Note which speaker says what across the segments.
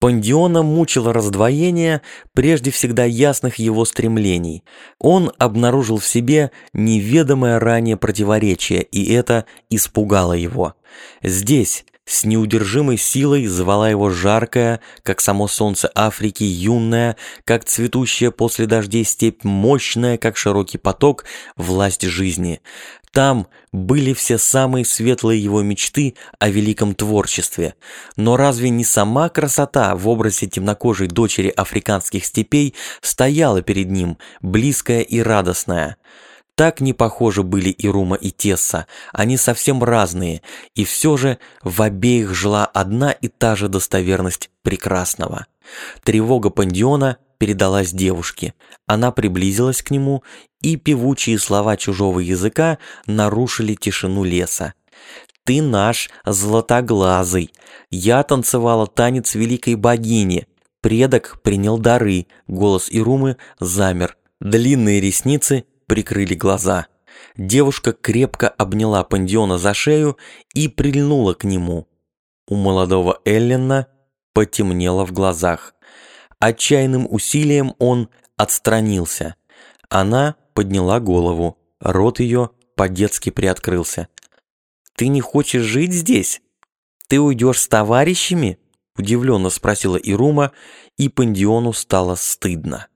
Speaker 1: Пандиона мучило раздвоение прежде всегда ясных его стремлений. Он обнаружил в себе неведомое ранее противоречие, и это испугало его. Здесь, с неудержимой силой звала его жаркая, как само солнце Африки, юная, как цветущая после дождей степь, мощная, как широкий поток, власть жизни. Там были все самые светлые его мечты о великом творчестве. Но разве не сама красота в образе темнокожей дочери африканских степей стояла перед ним, близкая и радостная? Так не похожи были и Рума, и Тесса, они совсем разные, и все же в обеих жила одна и та же достоверность прекрасного. Тревога Пандиона передалась девушке, она приблизилась к нему, и певучие слова чужого языка нарушили тишину леса. «Ты наш златоглазый, я танцевала танец великой богини, предок принял дары», голос Ирумы замер, длинные ресницы прикрыли глаза. Девушка крепко обняла Пандиона за шею и прильнула к нему. У молодого Эллена потемнело в глазах. Отчаянным усилием он отстранился. Она подняла голову, рот ее по-детски приоткрылся. «Ты не хочешь жить здесь? Ты уйдешь с товарищами?» Удивленно спросила Ирума, и Пандиону стало стыдно.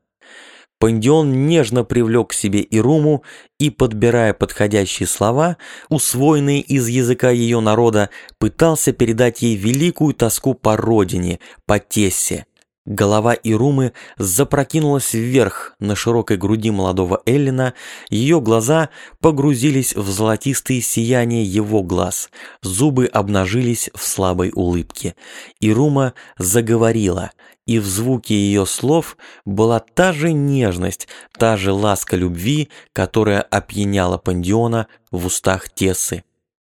Speaker 1: Пандион нежно привлек к себе Ируму и, подбирая подходящие слова, усвоенные из языка ее народа, пытался передать ей великую тоску по родине, по Тессе. Голова Ирумы запрокинулась вверх на широкой груди молодого Эллина, ее глаза погрузились в золотистые сияния его глаз, зубы обнажились в слабой улыбке. Ирума заговорила, и в звуке ее слов была та же нежность, та же ласка любви, которая опьяняла Пандиона в устах Тессы.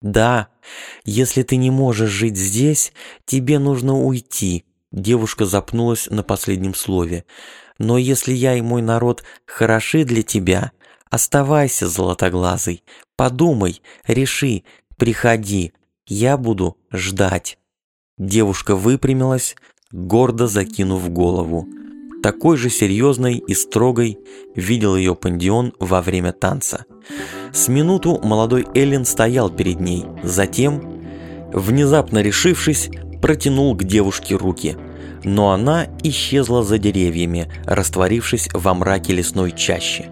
Speaker 1: «Да, если ты не можешь жить здесь, тебе нужно уйти», Девушка запнулась на последнем слове. «Но если я и мой народ хороши для тебя, оставайся, золотоглазый, подумай, реши, приходи, я буду ждать». Девушка выпрямилась, гордо закинув голову. Такой же серьезной и строгой видел ее пандион во время танца. С минуту молодой Эллен стоял перед ней, затем, внезапно решившись, протянул к девушке руки, но она исчезла за деревьями, растворившись во мраке лесной чащи.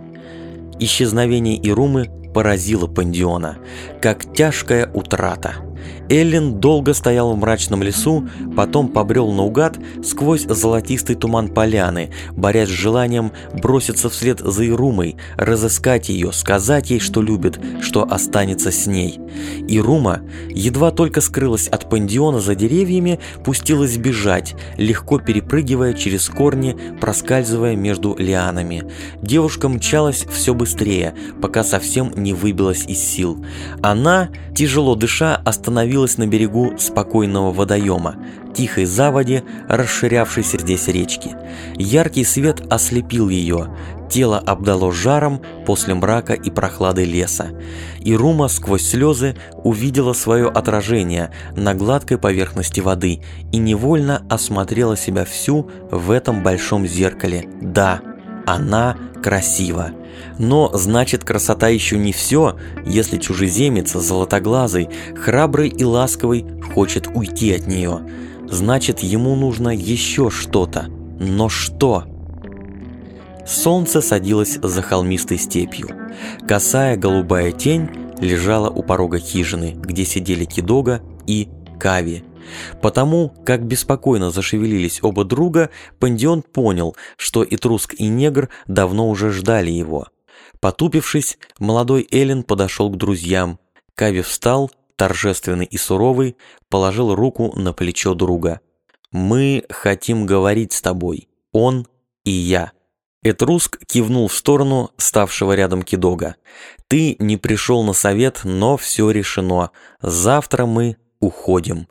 Speaker 1: Исчезновение Ирумы поразило Пандиона, как тяжкая утрата – Эллен долго стоял в мрачном лесу, потом побрел наугад сквозь золотистый туман поляны, борясь с желанием броситься вслед за Ирумой, разыскать ее, сказать ей, что любит, что останется с ней. Ирума, едва только скрылась от пандиона за деревьями, пустилась бежать, легко перепрыгивая через корни, проскальзывая между лианами. Девушка мчалась все быстрее, пока совсем не выбилась из сил. Она, тяжело дыша, остановилась остановилась на берегу спокойного водоема, тихой заводе, расширявшейся здесь речки. Яркий свет ослепил ее, тело обдало жаром после мрака и прохлады леса. И Рума сквозь слезы увидела свое отражение на гладкой поверхности воды и невольно осмотрела себя всю в этом большом зеркале. Да, она красива. Но значит красота еще не все, если чужеземец золотоглазый, храбрый и ласковый хочет уйти от нее. Значит ему нужно еще что-то. Но что? Солнце садилось за холмистой степью. Косая голубая тень лежала у порога хижины, где сидели Кидога и Кави. Потому, как беспокойно зашевелились оба друга, Пандион понял, что и Труск, и Негр давно уже ждали его. Потупившись, молодой Эллен подошел к друзьям. Кави встал, торжественный и суровый, положил руку на плечо друга. «Мы хотим говорить с тобой, он и я». Этруск кивнул в сторону ставшего рядом Кидога. «Ты не пришел на совет, но все решено. Завтра мы уходим».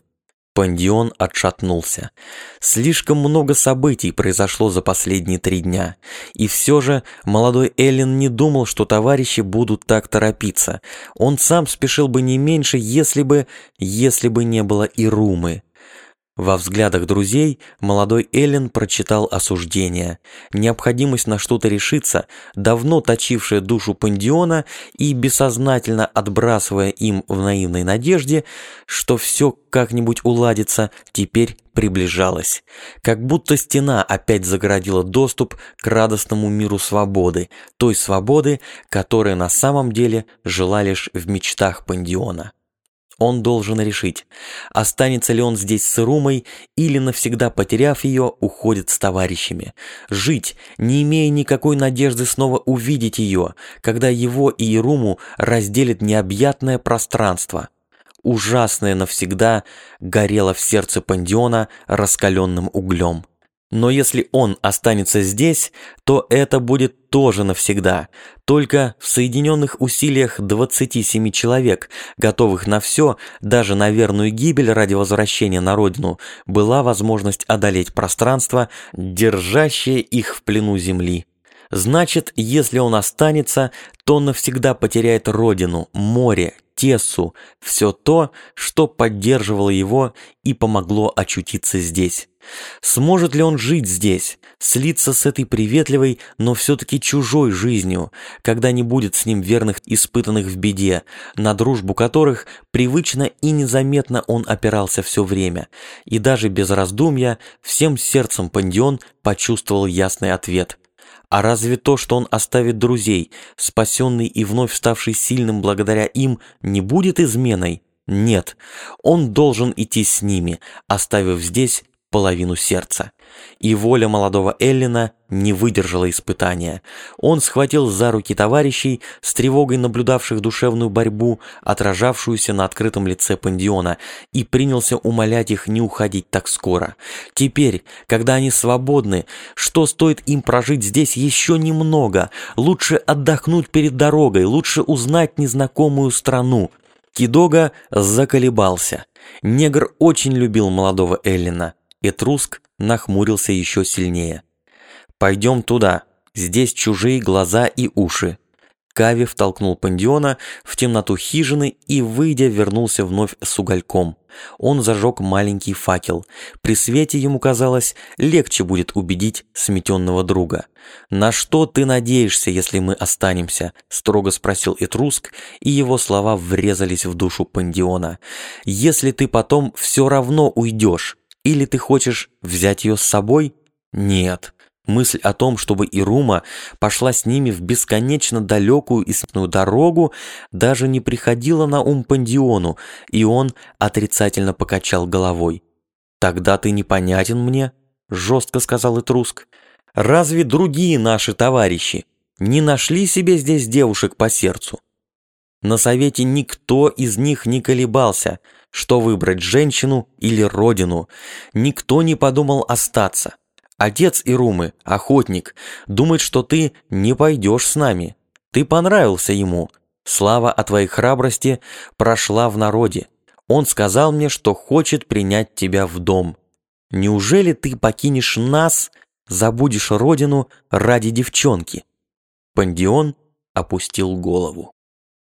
Speaker 1: Пандион отшатнулся. Слишком много событий произошло за последние три дня. И все же молодой Эллен не думал, что товарищи будут так торопиться. Он сам спешил бы не меньше, если бы... если бы не было и Румы. Во взглядах друзей молодой Эллен прочитал осуждение, необходимость на что-то решиться, давно точившая душу Пандиона и бессознательно отбрасывая им в наивной надежде, что все как-нибудь уладится, теперь приближалась. Как будто стена опять загородила доступ к радостному миру свободы, той свободы, которая на самом деле жила лишь в мечтах Пандиона. Он должен решить, останется ли он здесь с Ирумой или, навсегда потеряв ее, уходит с товарищами. Жить, не имея никакой надежды снова увидеть ее, когда его и Ируму разделит необъятное пространство. Ужасное навсегда горело в сердце Пандиона раскаленным углем. Но если он останется здесь, то это будет тоже навсегда. Только в соединенных усилиях 27 человек, готовых на все, даже на верную гибель ради возвращения на родину, была возможность одолеть пространство, держащее их в плену земли. Значит, если он останется, то навсегда потеряет родину, море, Тессу, все то, что поддерживало его и помогло очутиться здесь. Сможет ли он жить здесь, слиться с этой приветливой, но все-таки чужой жизнью, когда не будет с ним верных испытанных в беде, на дружбу которых привычно и незаметно он опирался все время, и даже без раздумья всем сердцем Пандион почувствовал ясный ответ – а разве то, что он оставит друзей, спасенный и вновь ставший сильным благодаря им, не будет изменой? Нет, он должен идти с ними, оставив здесь половину сердца. И воля молодого Эллина не выдержала испытания. Он схватил за руки товарищей, с тревогой наблюдавших душевную борьбу, отражавшуюся на открытом лице Пандиона, и принялся умолять их не уходить так скоро. Теперь, когда они свободны, что стоит им прожить здесь еще немного? Лучше отдохнуть перед дорогой, лучше узнать незнакомую страну. Кидога заколебался. Негр очень любил молодого Эллина. Этруск нахмурился еще сильнее. «Пойдем туда. Здесь чужие глаза и уши». Кави втолкнул Пандиона в темноту хижины и, выйдя, вернулся вновь с угольком. Он зажег маленький факел. При свете ему казалось, легче будет убедить сметенного друга. «На что ты надеешься, если мы останемся?» – строго спросил Этруск, и его слова врезались в душу Пандиона. «Если ты потом все равно уйдешь, или ты хочешь взять ее с собой? Нет. Мысль о том, чтобы Ирума пошла с ними в бесконечно далекую и смутную дорогу, даже не приходила на ум Пандиону, и он отрицательно покачал головой. «Тогда ты непонятен мне», — жестко сказал Этруск. «Разве другие наши товарищи не нашли себе здесь девушек по сердцу?» На совете никто из них не колебался, что выбрать женщину или родину. Никто не подумал остаться. Отец Ирумы, охотник, думает, что ты не пойдешь с нами. Ты понравился ему. Слава о твоей храбрости прошла в народе. Он сказал мне, что хочет принять тебя в дом. Неужели ты покинешь нас, забудешь родину ради девчонки?» Пандион опустил голову.